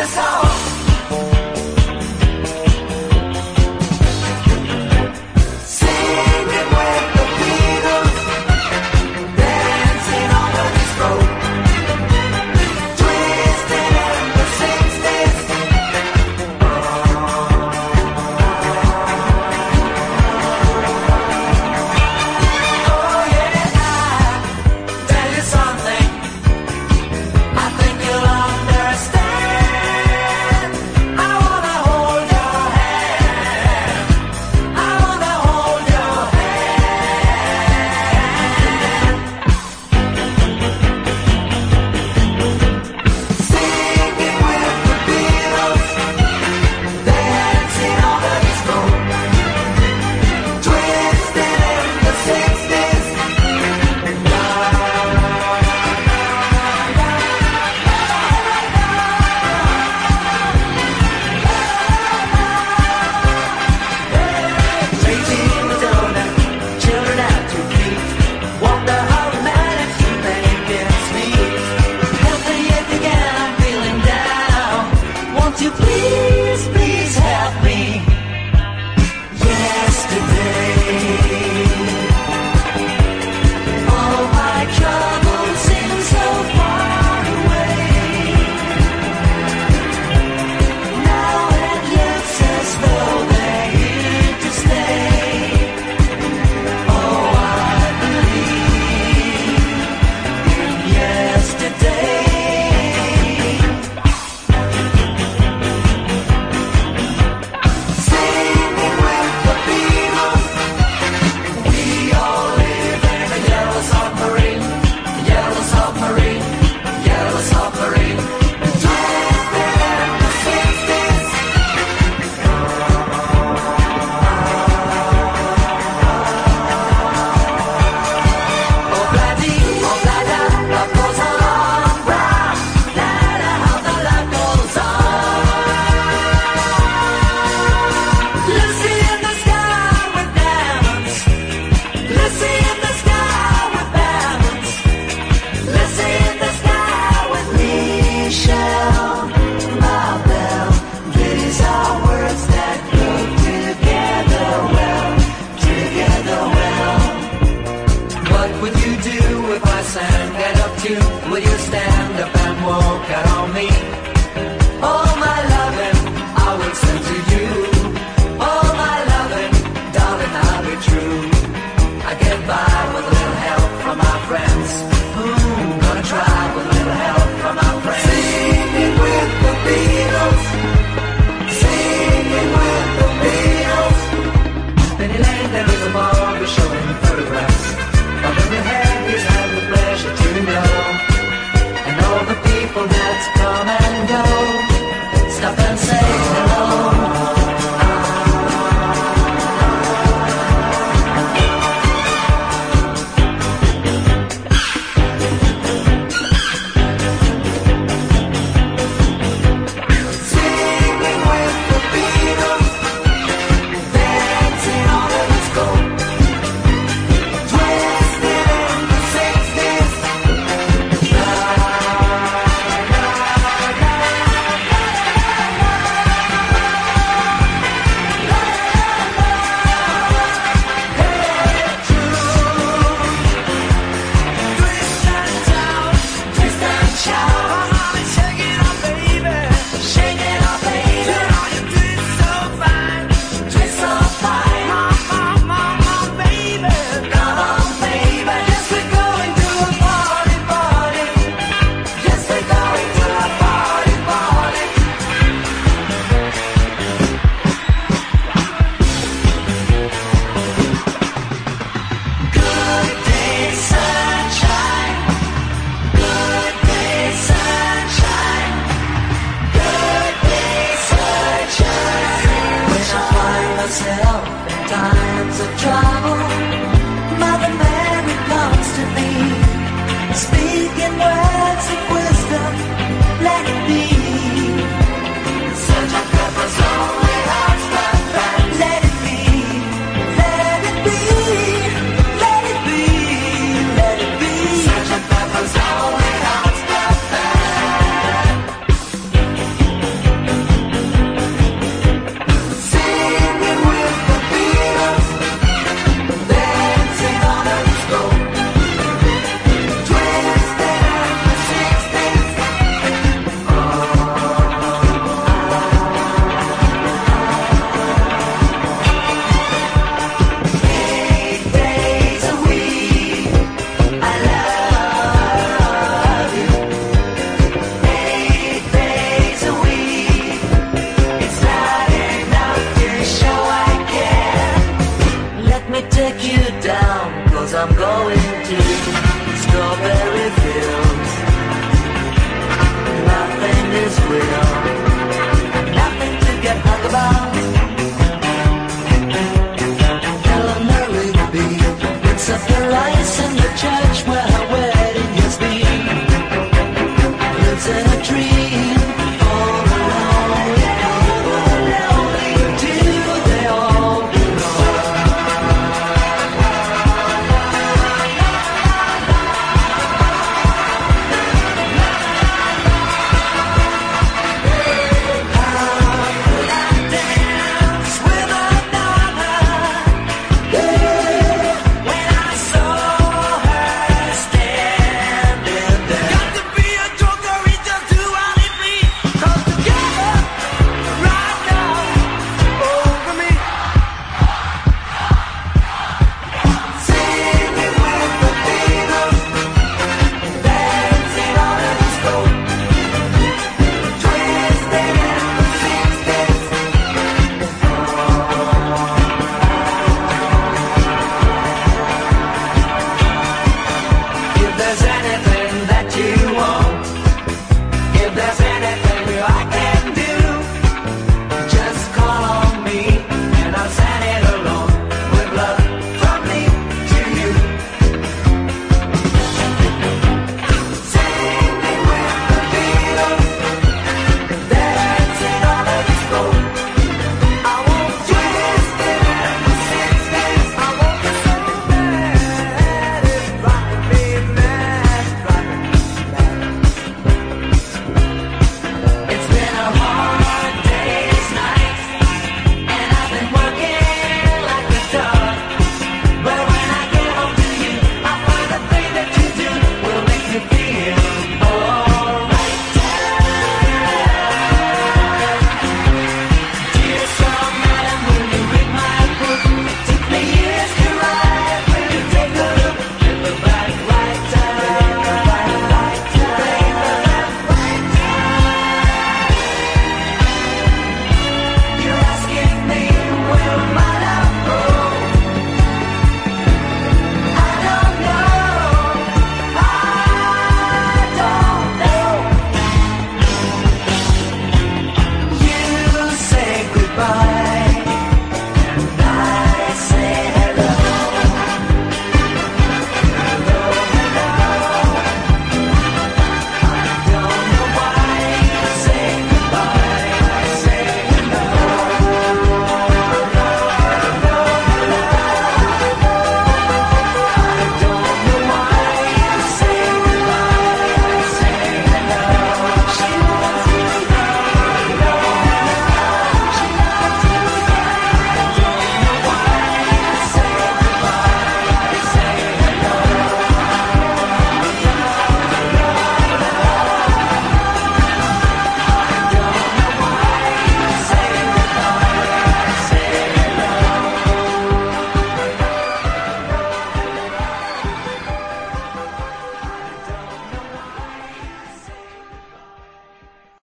essa hora. Please, please help me. Yesterday.